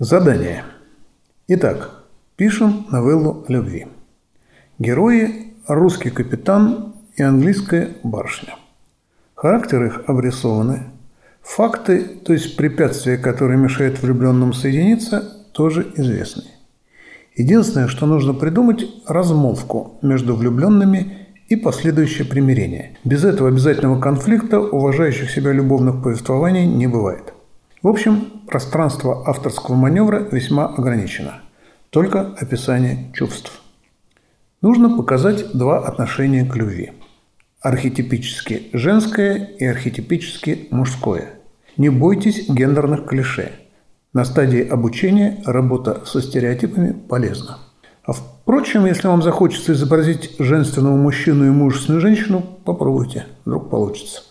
Задание. Итак, пишем новеллу о любви. Герои – русский капитан и английская барышня. Характеры их обрисованы. Факты, то есть препятствия, которые мешают влюбленным соединиться, тоже известны. Единственное, что нужно придумать – размолвку между влюбленными и последующее примирение. Без этого обязательного конфликта уважающих себя любовных повествований не бывает – в общем, пространство авторского маневра весьма ограничено. Только описание чувств. Нужно показать два отношения к любви. Архетипически женское и архетипически мужское. Не бойтесь гендерных клише. На стадии обучения работа со стереотипами полезна. А впрочем, если вам захочется изобразить женственного мужчину и мужественную женщину, попробуйте, вдруг получится.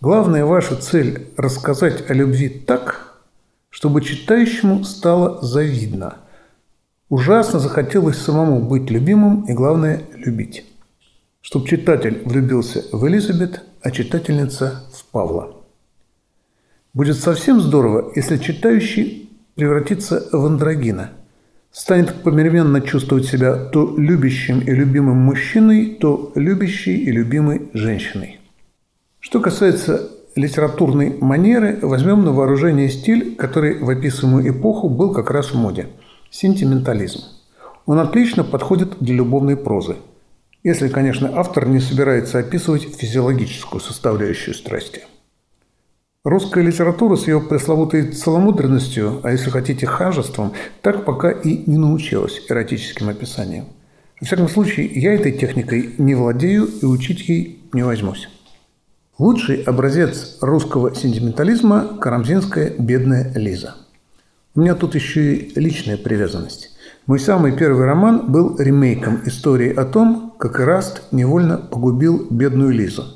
Главная ваша цель – рассказать о любви так, чтобы читающему стало завидно. Ужасно захотелось самому быть любимым и, главное, любить. Чтобы читатель влюбился в Элизабет, а читательница – в Павла. Будет совсем здорово, если читающий превратится в андрогина. Станет померенно чувствовать себя то любящим и любимым мужчиной, то любящей и любимой женщиной. Что касается литературной манеры, возьмем на вооружение стиль, который в описываемую эпоху был как раз в моде – сентиментализм. Он отлично подходит для любовной прозы, если, конечно, автор не собирается описывать физиологическую составляющую страсти. Русская литература с ее пресловутой целомудренностью, а если хотите хажеством, так пока и не научилась эротическим описаниям. Во всяком случае, я этой техникой не владею и учить ей не возьмусь. Лучший образец русского сентиментализма – карамзинская «Бедная Лиза». У меня тут еще и личная привязанность. Мой самый первый роман был ремейком истории о том, как Ираст невольно погубил бедную Лизу.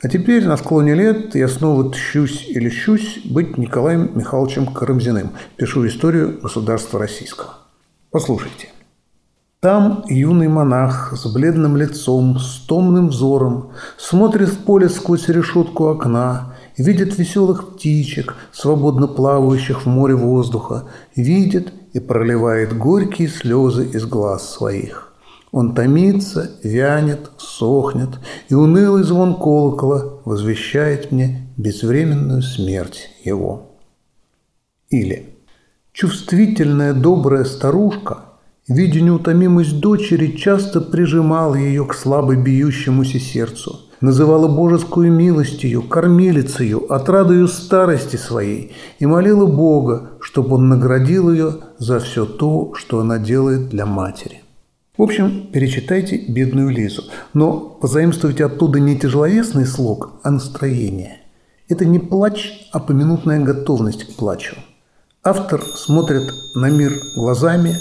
А теперь, на склоне лет, я снова тщусь и лещусь быть Николаем Михайловичем Карамзиным. Пишу историю государства российского. Послушайте – там юный монах с бледным лицом, с томным взором, смотрит в поле сквозь решетку окна, видит веселых птичек, свободно плавающих в море воздуха, видит и проливает горькие слезы из глаз своих. Он томится, вянет, сохнет, и унылый звон колокола возвещает мне безвременную смерть его. Или чувствительная добрая старушка – Видя неутомимость дочери, часто прижимал ее к слабо бьющемуся сердцу, называла божескую милостью, кормилицею, отрадою старости своей и молила Бога, чтобы он наградил ее за все то, что она делает для матери. В общем, перечитайте «Бедную Лизу», но позаимствуйте оттуда не тяжеловесный слог, а настроение. Это не плач, а поминутная готовность к плачу. Автор смотрит на мир глазами,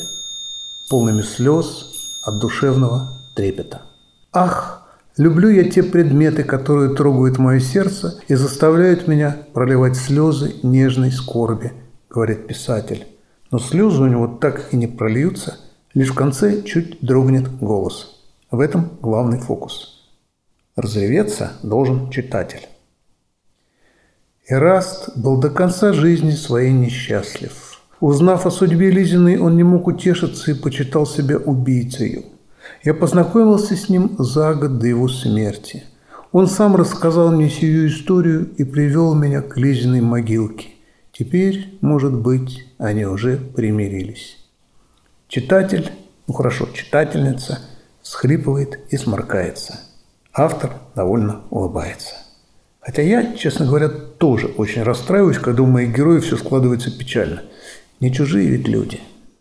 полными слез от душевного трепета. Ах, люблю я те предметы, которые трогают мое сердце и заставляют меня проливать слезы нежной скорби, говорит писатель. Но слезы у него так и не прольются, лишь в конце чуть дрогнет голос. В этом главный фокус. Разреветься должен читатель. Эраст был до конца жизни своей несчастлив. Узнав о судьбе Лизиной, он не мог утешиться и почитал себя убийцей. Я познакомился с ним за год до его смерти. Он сам рассказал мне сию историю и привел меня к Лизиной могилке. Теперь, может быть, они уже примирились. Читатель, ну хорошо, читательница, схлипывает и сморкается. Автор довольно улыбается. Хотя я, честно говоря, тоже очень расстраиваюсь, когда у моих героев все складывается печально – не чужие ведь люди –